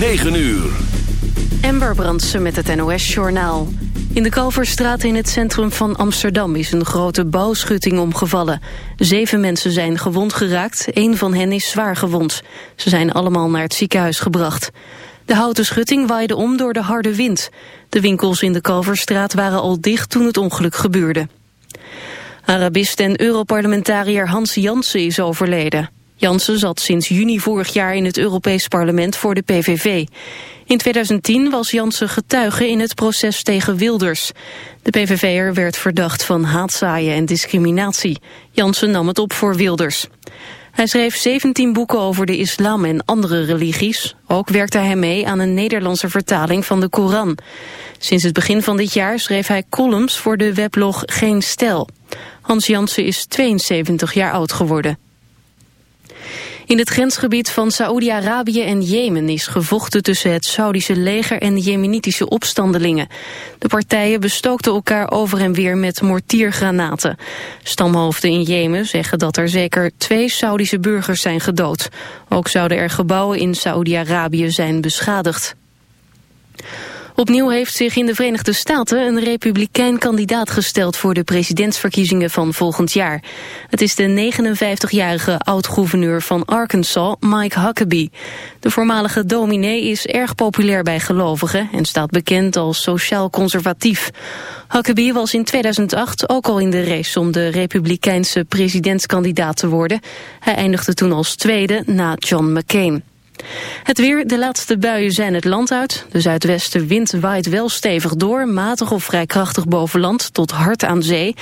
9 uur. Ember Brandsen met het NOS-journaal. In de Kalverstraat in het centrum van Amsterdam is een grote bouwschutting omgevallen. Zeven mensen zijn gewond geraakt, één van hen is zwaar gewond. Ze zijn allemaal naar het ziekenhuis gebracht. De houten schutting waaide om door de harde wind. De winkels in de Kalverstraat waren al dicht toen het ongeluk gebeurde. Arabist en Europarlementariër Hans Jansen is overleden. Jansen zat sinds juni vorig jaar in het Europees Parlement voor de PVV. In 2010 was Jansen getuige in het proces tegen Wilders. De PVV'er werd verdacht van haatzaaien en discriminatie. Jansen nam het op voor Wilders. Hij schreef 17 boeken over de islam en andere religies. Ook werkte hij mee aan een Nederlandse vertaling van de Koran. Sinds het begin van dit jaar schreef hij columns voor de weblog Geen Stijl. Hans Jansen is 72 jaar oud geworden. In het grensgebied van Saoedi-Arabië en Jemen is gevochten tussen het Saudische leger en de Jemenitische opstandelingen. De partijen bestookten elkaar over en weer met mortiergranaten. Stamhoofden in Jemen zeggen dat er zeker twee Saudische burgers zijn gedood. Ook zouden er gebouwen in Saoedi-Arabië zijn beschadigd. Opnieuw heeft zich in de Verenigde Staten een republikein kandidaat gesteld voor de presidentsverkiezingen van volgend jaar. Het is de 59-jarige oud-gouverneur van Arkansas, Mike Huckabee. De voormalige dominee is erg populair bij gelovigen en staat bekend als sociaal conservatief. Huckabee was in 2008 ook al in de race om de republikeinse presidentskandidaat te worden. Hij eindigde toen als tweede na John McCain. Het weer, de laatste buien zijn het land uit. De zuidwestenwind waait wel stevig door, matig of vrij krachtig boven land tot hard aan zee.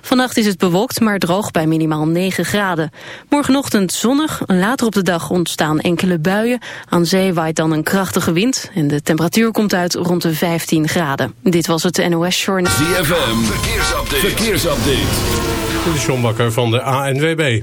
Vannacht is het bewolkt, maar droog bij minimaal 9 graden. Morgenochtend zonnig, later op de dag ontstaan enkele buien. Aan zee waait dan een krachtige wind en de temperatuur komt uit rond de 15 graden. Dit was het NOS Journal. ZFM, verkeersupdate. verkeersupdate. De John Bakker van de ANWB.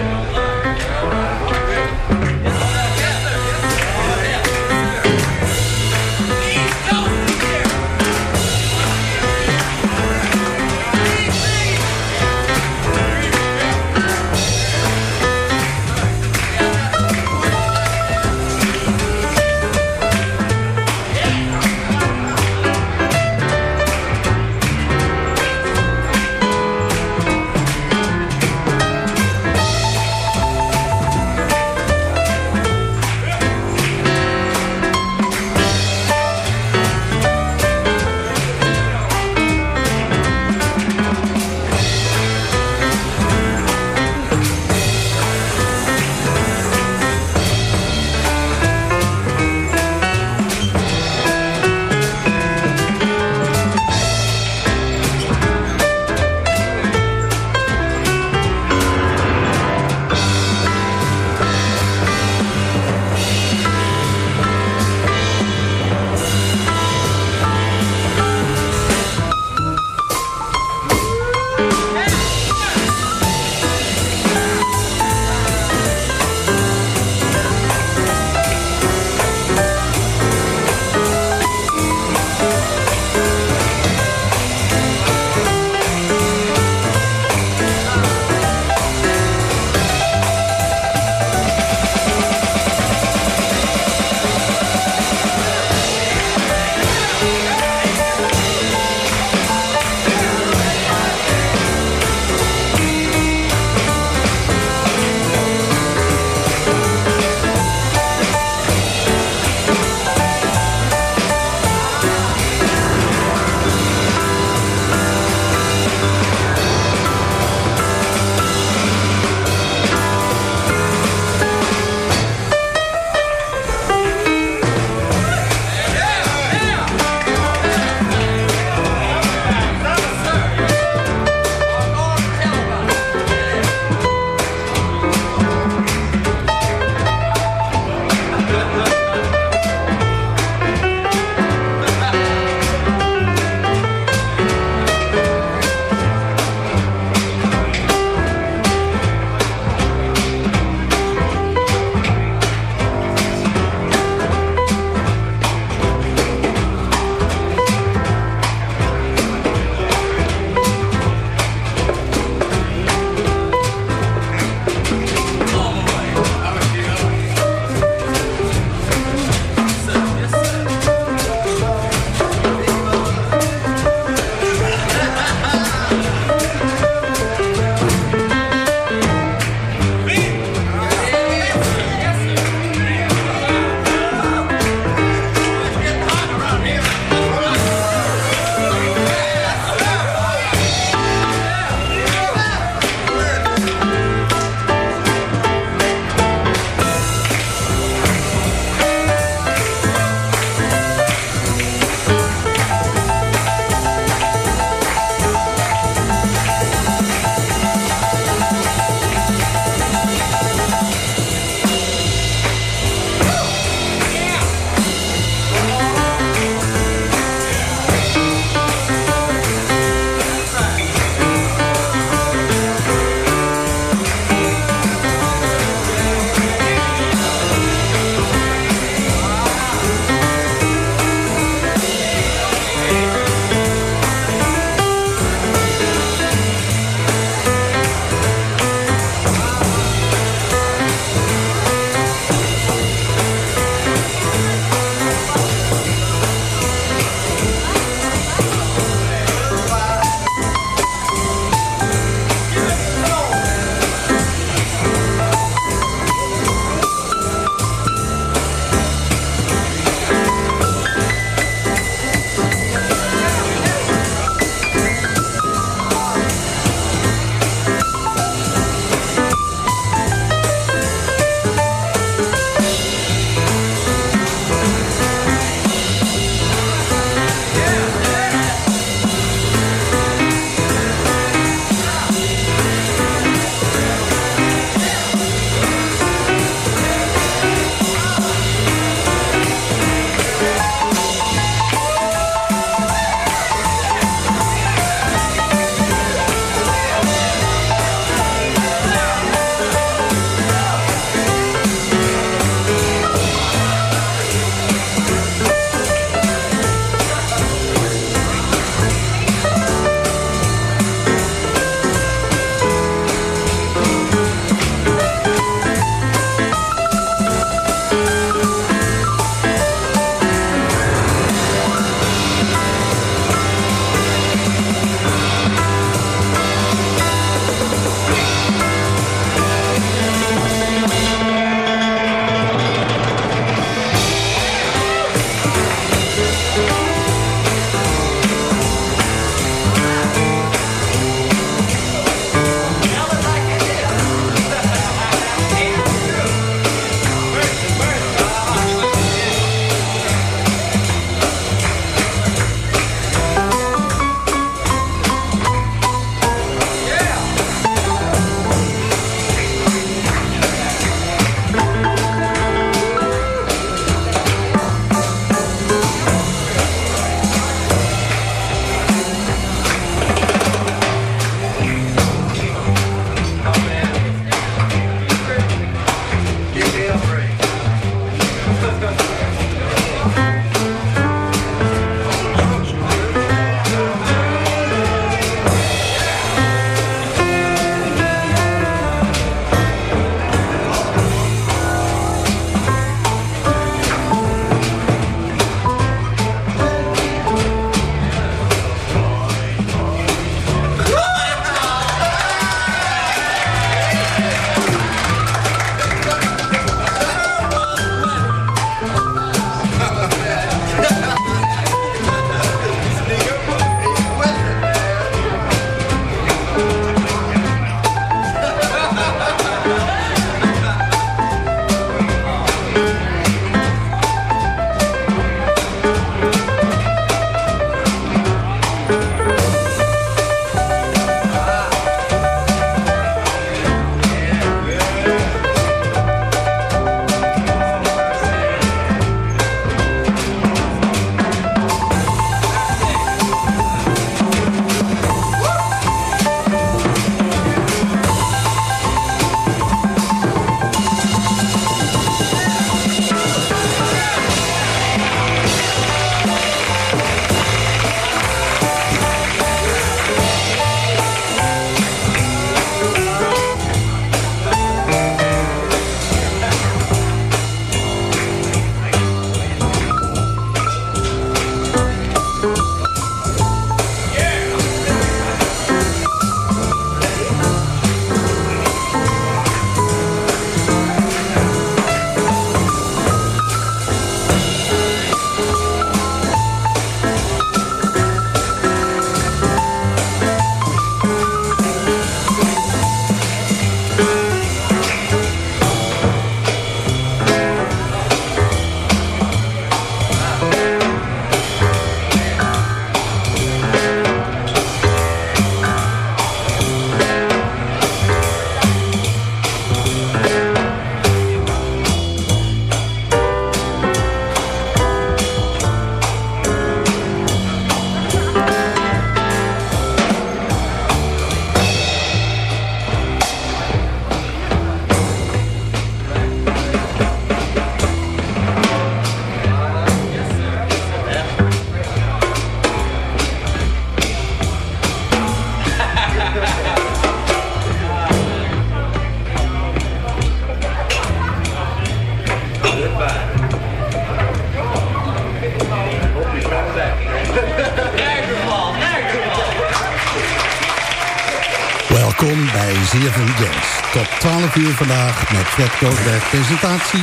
Fred Koosberg presentatie.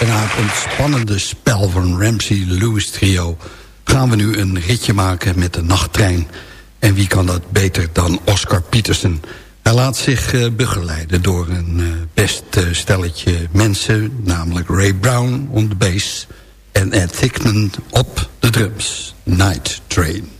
En na het ontspannende spel van Ramsey Lewis Trio... gaan we nu een ritje maken met de nachttrein. En wie kan dat beter dan Oscar Peterson... Hij laat zich uh, begeleiden door een uh, best uh, stelletje mensen... namelijk Ray Brown on de bass en Ed Thickman op de drums. Night Train.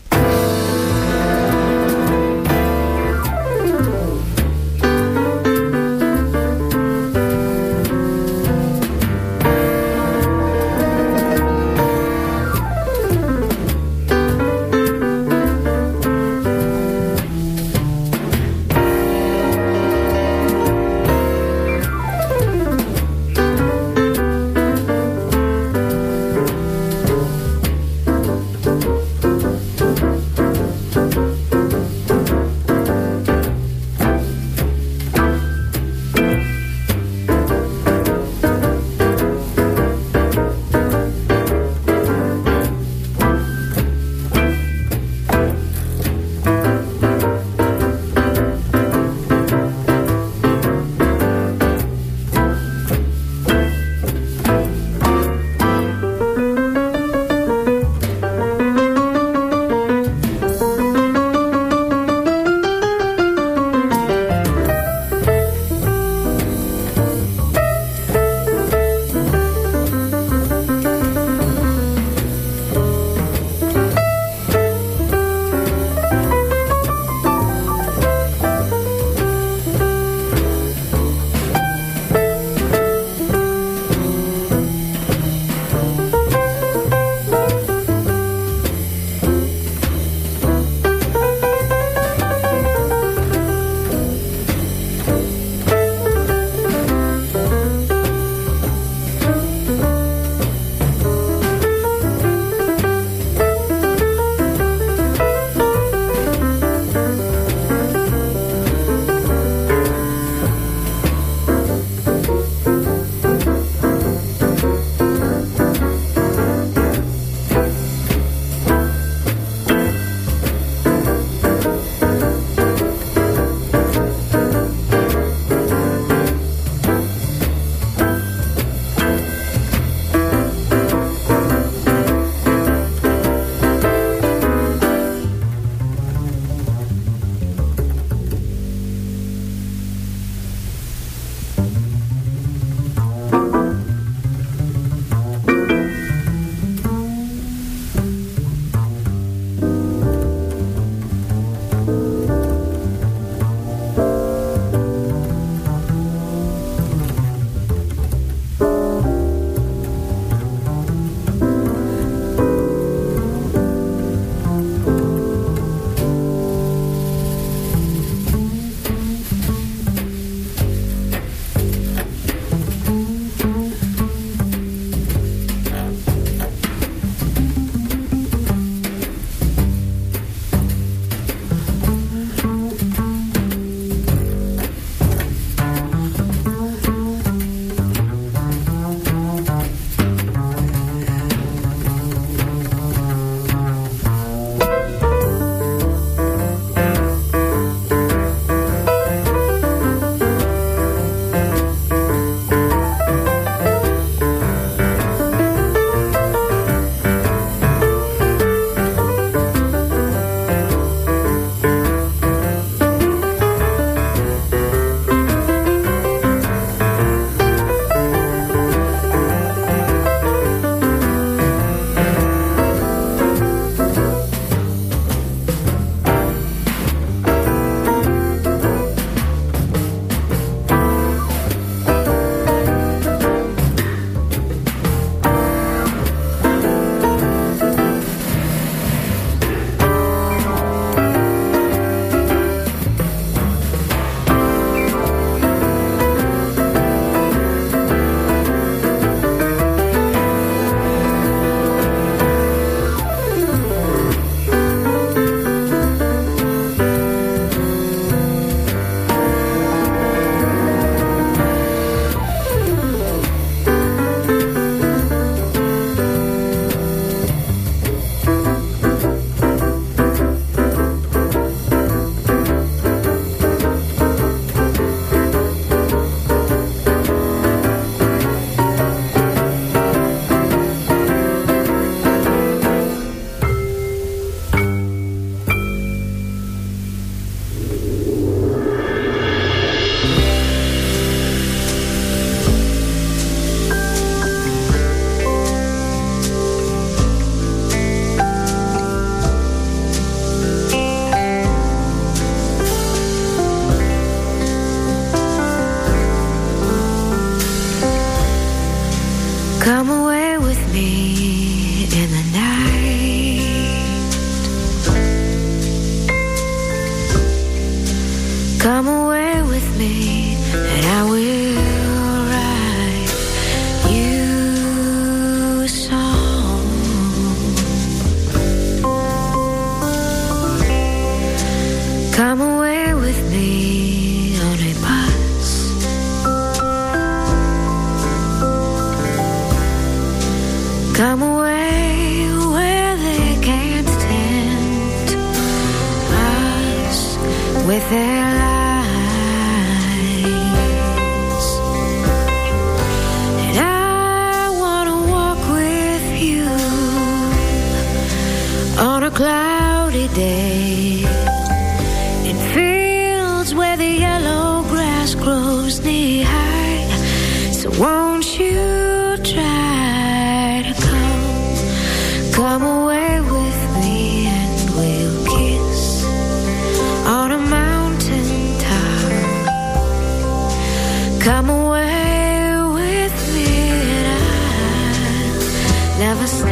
Never stop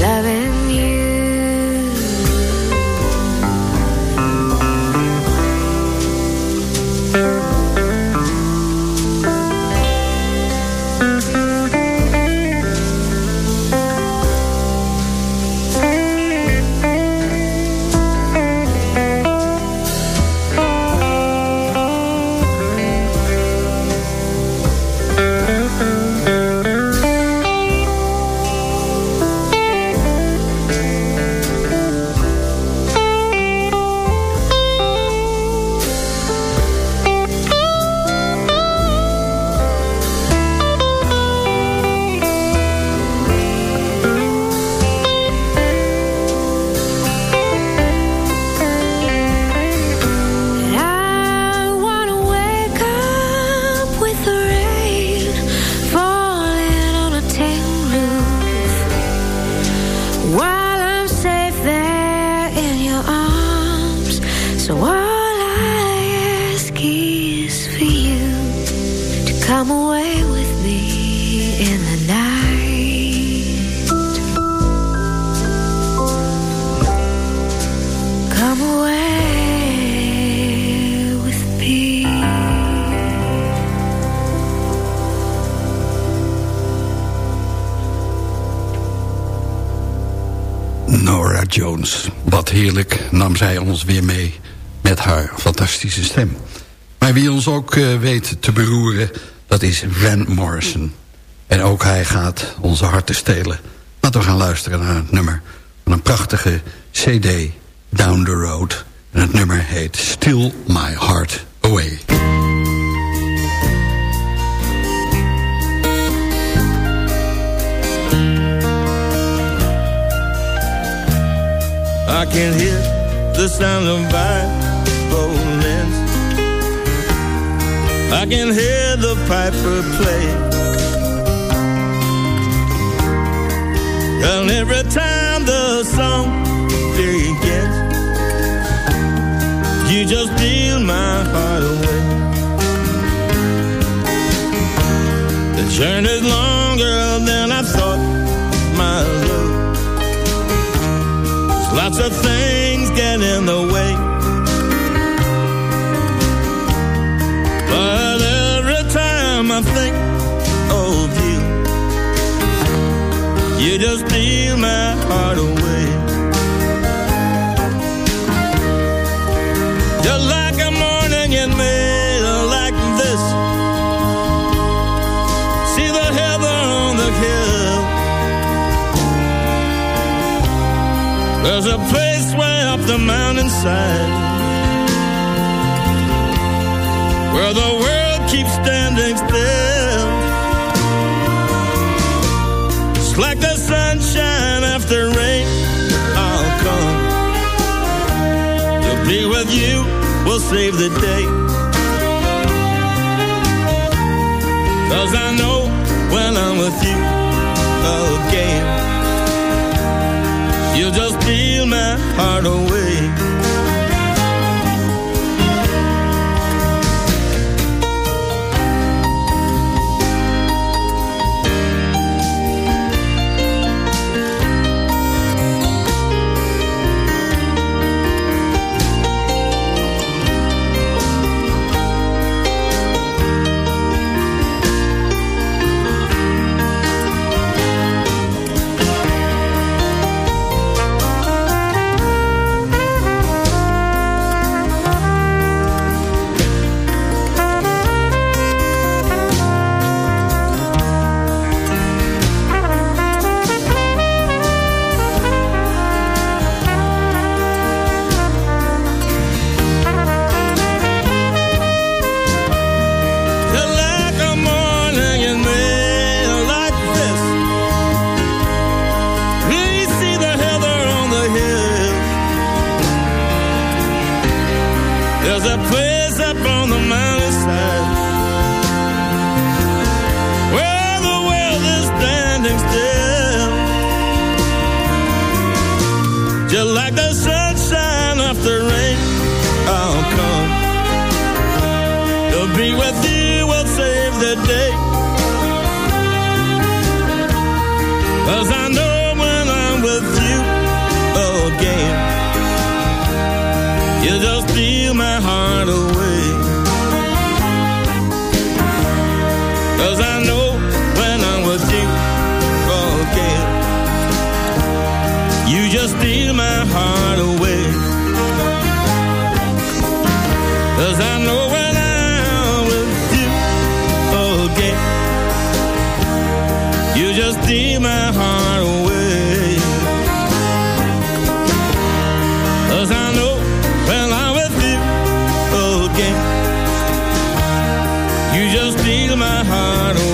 you. Wat heerlijk nam zij ons weer mee met haar fantastische stem. Maar wie ons ook eh, weet te beroeren, dat is Van Morrison. En ook hij gaat onze harten stelen. Laten we gaan luisteren naar het nummer van een prachtige cd, Down the Road. En het nummer heet Still My Heart Away. Can hear the sound of violins. I can hear the piper play. And every time the song begins, you just steal my heart away. The journey's longer than I thought, my. Lots of things get in the way. But every time I think of you, you just steal my heart away. There's a place way up the mountainside where the world keeps standing still. It's like the sunshine after rain. I'll come to be with you. We'll save the day. Cause I know when I'm with you again. You just steal my heart away. My heart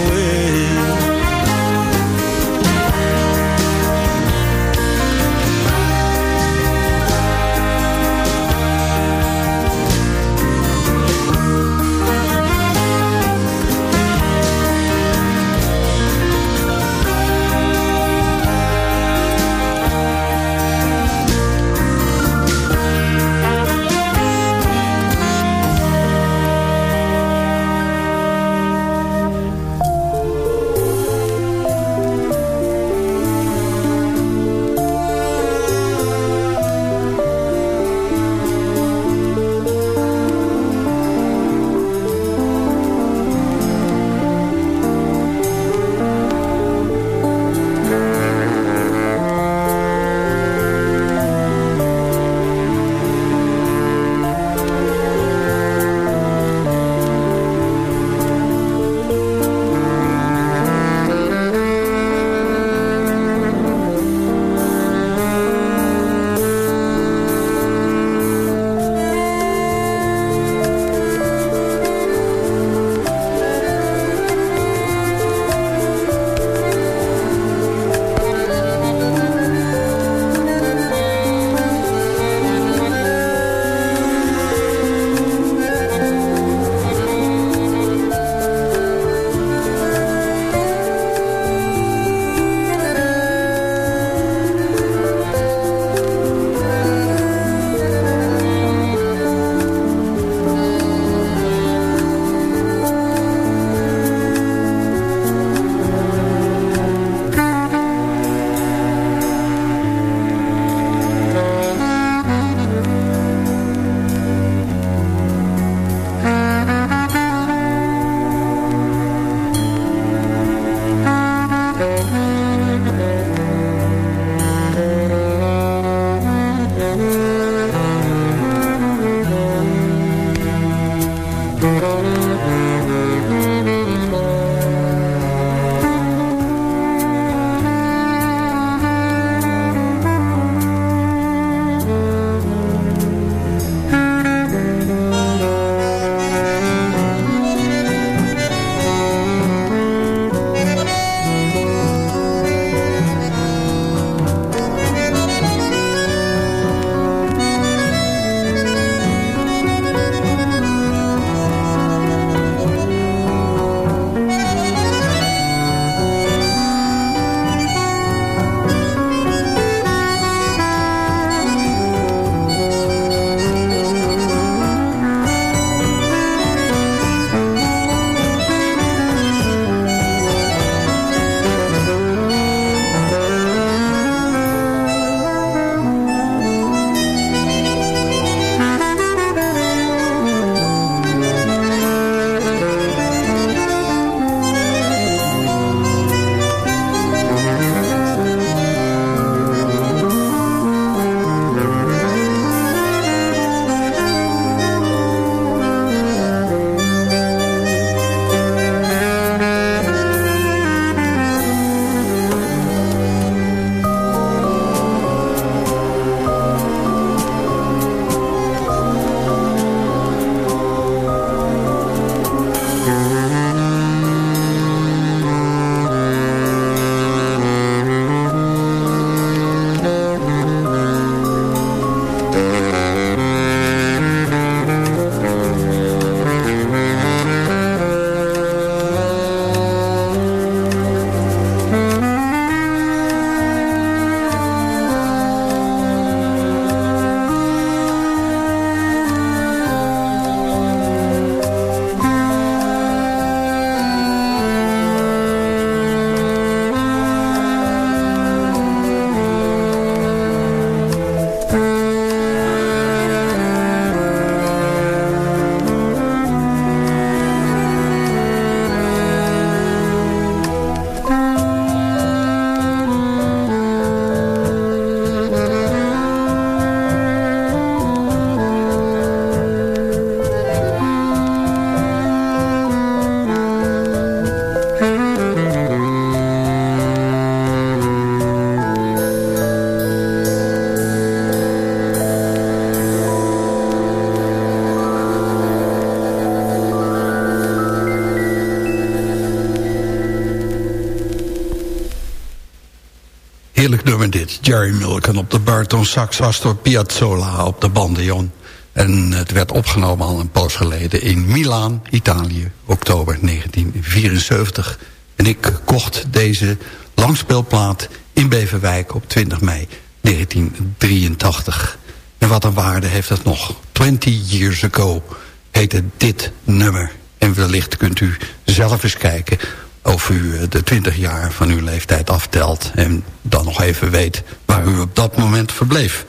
dit. Jerry Mulligan op de bariton sax, Astor Piazzolla op de bandeon. En het werd opgenomen al een poos geleden in Milaan, Italië, oktober 1974. En ik kocht deze langspeelplaat in Beverwijk op 20 mei 1983. En wat een waarde heeft dat nog. 20 years ago heette dit nummer. En wellicht kunt u zelf eens kijken of u eh, de 20 jaar van uw leeftijd aftelt... en dan nog even weet waar u op dat moment verbleef.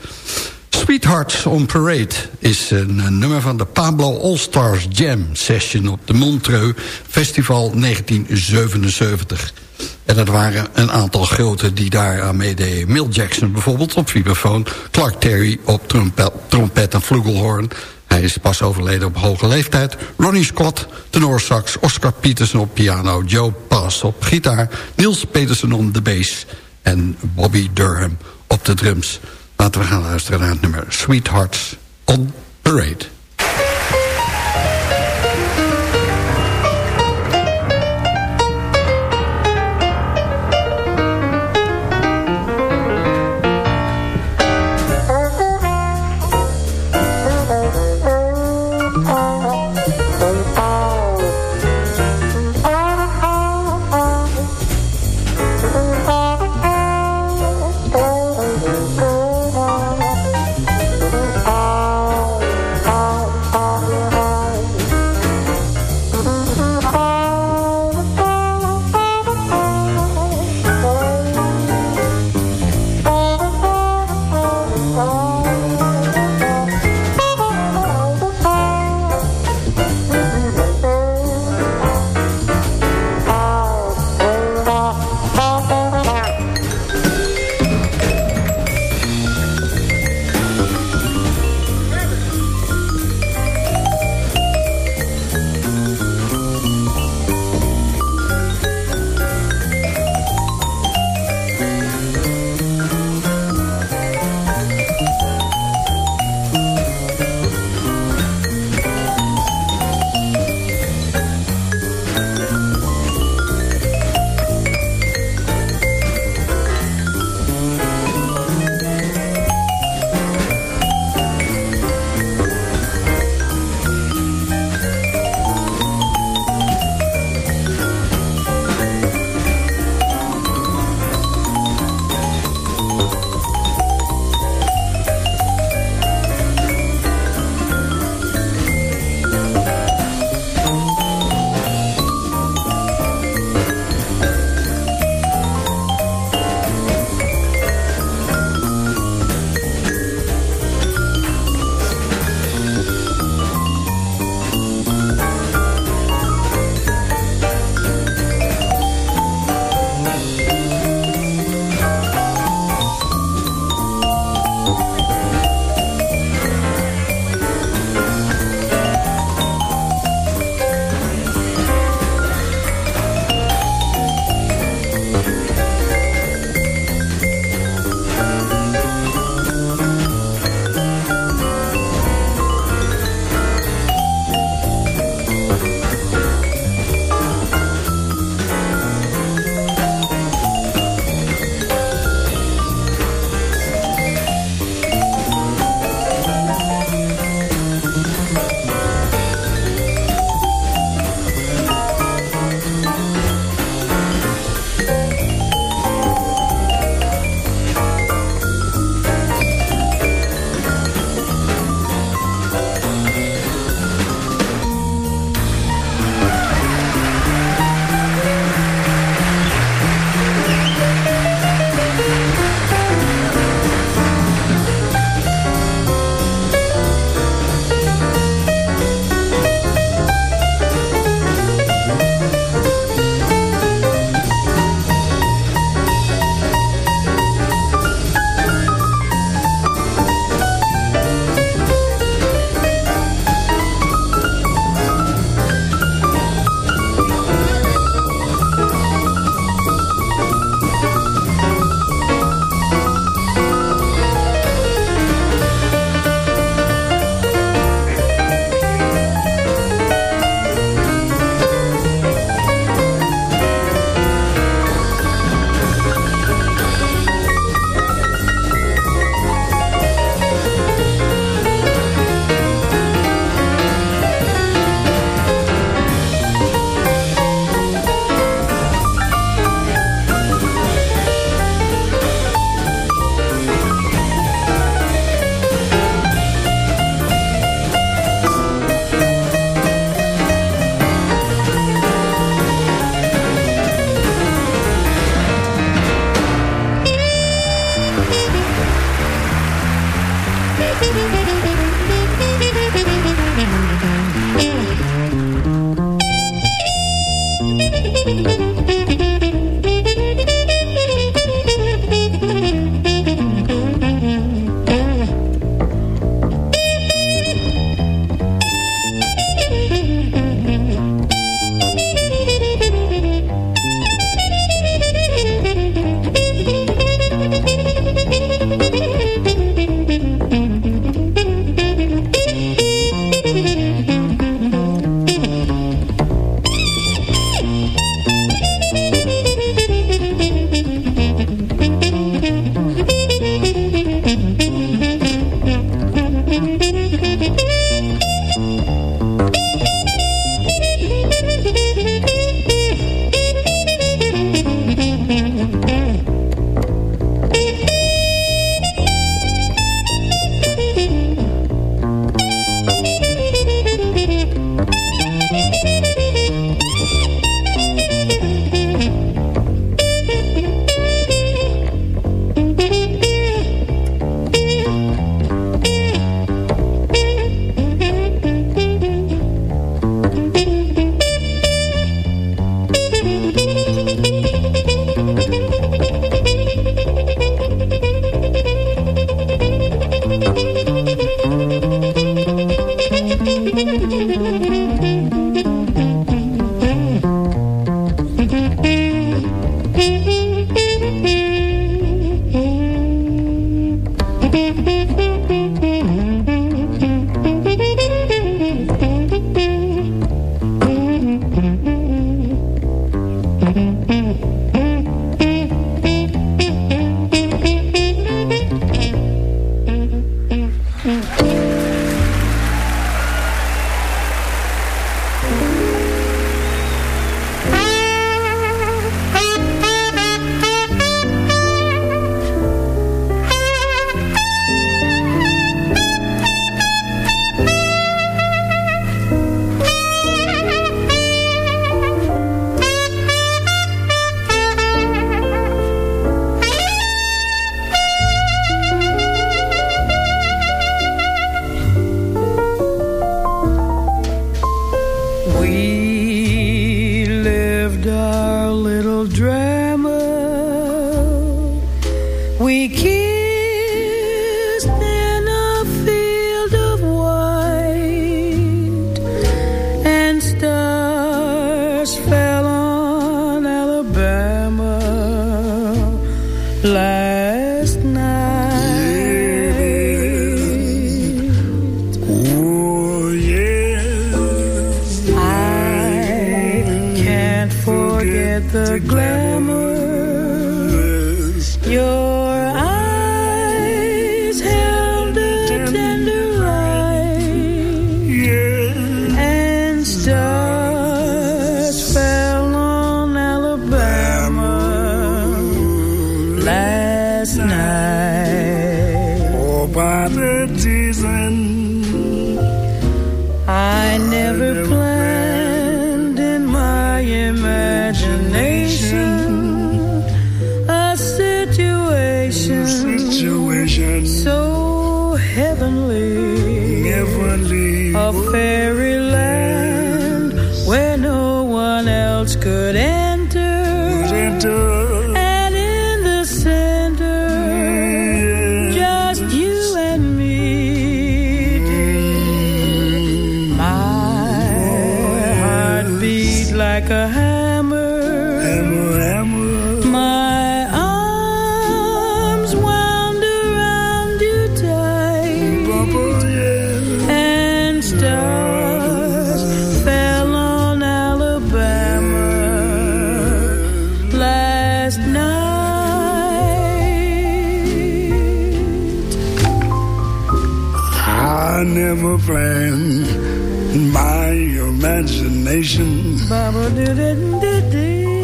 Sweethearts on Parade is een, nummer van de Pablo All-Stars Jam Session... op de Montreux Festival 1977. En dat waren een aantal grote die daar aan meededen. Mill Jackson bijvoorbeeld op vibrafoon. Clark Terry op trompet, trompet en flugelhorn. Hij is pas overleden op hoge leeftijd. Ronnie Scott, sax, Oscar Peterson op piano... Joe Pass op gitaar, Niels Peterson op de bass... en Bobby Durham op de drums. Laten we gaan luisteren naar het nummer Sweethearts on Parade.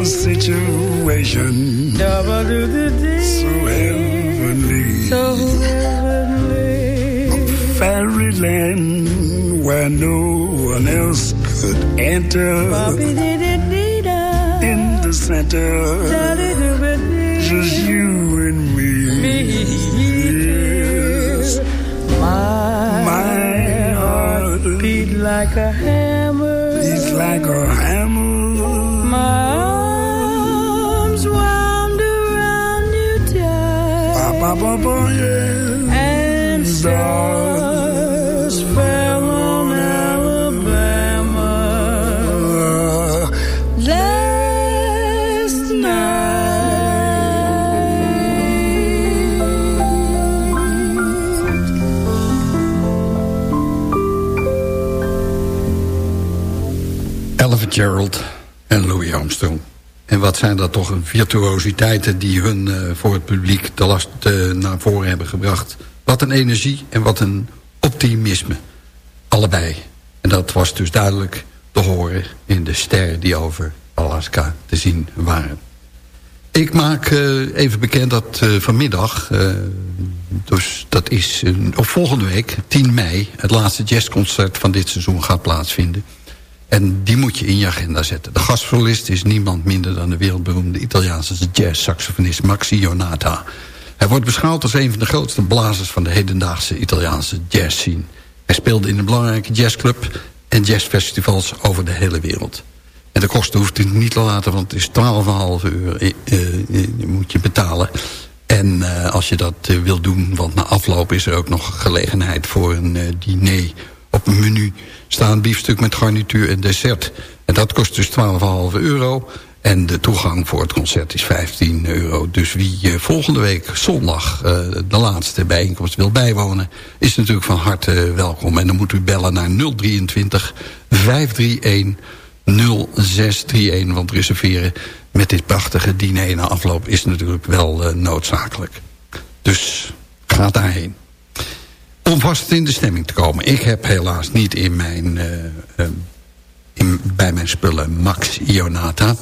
Situation so heavenly, so heavenly. fairyland where no one else could enter. In the center, just you and me. Like a hammer. beats like a hammer. My arms wound around you tight. Ba, ba, ba, yeah. And stars Fitzgerald en Louis Armstrong. En wat zijn dat toch een virtuositeiten die hun eh, voor het publiek de last eh, naar voren hebben gebracht. Wat een energie en wat een optimisme. Allebei. En dat was dus duidelijk te horen in de sterren die over Alaska te zien waren. Ik maak eh, even bekend dat vanmiddag, dus dat is volgende week, 10 mei... het laatste jazzconcert van dit seizoen gaat plaatsvinden. En die moet je in je agenda zetten. De gastsolist is niemand minder dan de wereldberoemde Italiaanse jazz-saxofonist Maxi Jonata. Hij wordt beschouwd als een van de grootste blazers van de hedendaagse Italiaanse jazzscene. Hij speelde in een belangrijke jazzclub en jazzfestivals over de hele wereld. En de kosten hoeft u niet te laten, want het is 12,5 uur eh, eh, moet je betalen. En uh, als je dat wil doen, want na afloop is er ook nog gelegenheid voor een diner. Op een menu staan biefstuk met garnituur en dessert. En dat kost dus 12,5 euro. En de toegang voor het concert is 15 euro. Dus wie uh, volgende week zondag uh, de laatste bijeenkomst wil bijwonen... is natuurlijk van harte welkom. En dan moet u bellen naar 023 531 0631. Want reserveren met dit prachtige diner na afloop is natuurlijk wel noodzakelijk. Dus ga daarheen. Om vast in de stemming te komen. Ik heb helaas niet in mijn, in, bij mijn spullen Max Ionata...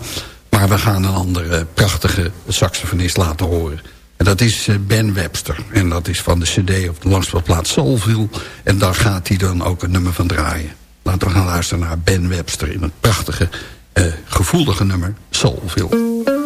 Maar we gaan een andere prachtige saxofonist laten horen. En dat is eh, Ben Webster. En dat is van de cd op de langspelplaat Soulville. En daar gaat hij dan ook een nummer van draaien. Laten we gaan luisteren naar Ben Webster in het prachtige, uh, gevoelige nummer Soulville.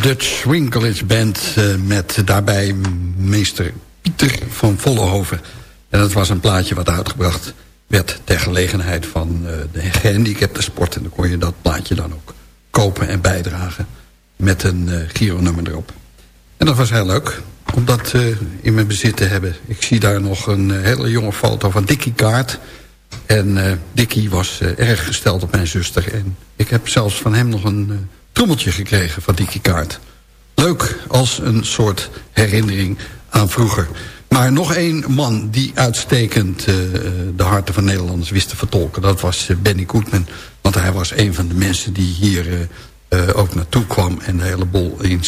Dutch Swing Band uh, met daarbij meester Pieter van Vollenhoven. En dat was een plaatje wat uitgebracht werd ter gelegenheid van uh, de gehandicapte sport. En dan kon je dat plaatje dan ook kopen en bijdragen met een uh, Giro-nummer erop. En dat was heel leuk om dat in mijn bezit te hebben. Ik zie daar nog een hele jonge foto van Dickie Kaart. En Dickie was erg gesteld op mijn zuster. En ik heb zelfs van hem nog een trommeltje gekregen van Dickie Kaart. Leuk als een soort herinnering aan vroeger. Maar nog één man die uitstekend uh, de harten van Nederlanders wist te vertolken. Dat was uh, Benny Goodman. Want hij was een van de mensen die hier uh, ook naartoe kwam... en de hele bol in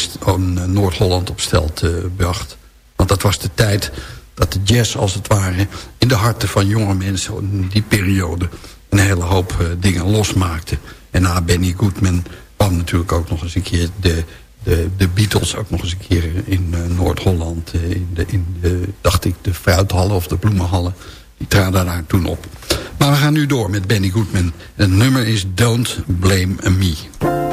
Noord-Holland op stelt bracht. Want dat was de tijd dat de jazz als het ware... in de harten van jonge mensen in die periode... een hele hoop dingen losmaakte. En na Benny Goodman kwam natuurlijk ook nog eens een keer de de, de Beatles ook nog eens een keer in uh, Noord-Holland. Uh, in, de, in de, dacht ik, de fruithallen of de bloemenhallen. Die traden daar toen op. Maar we gaan nu door met Benny Goodman. Het nummer is Don't Blame Me.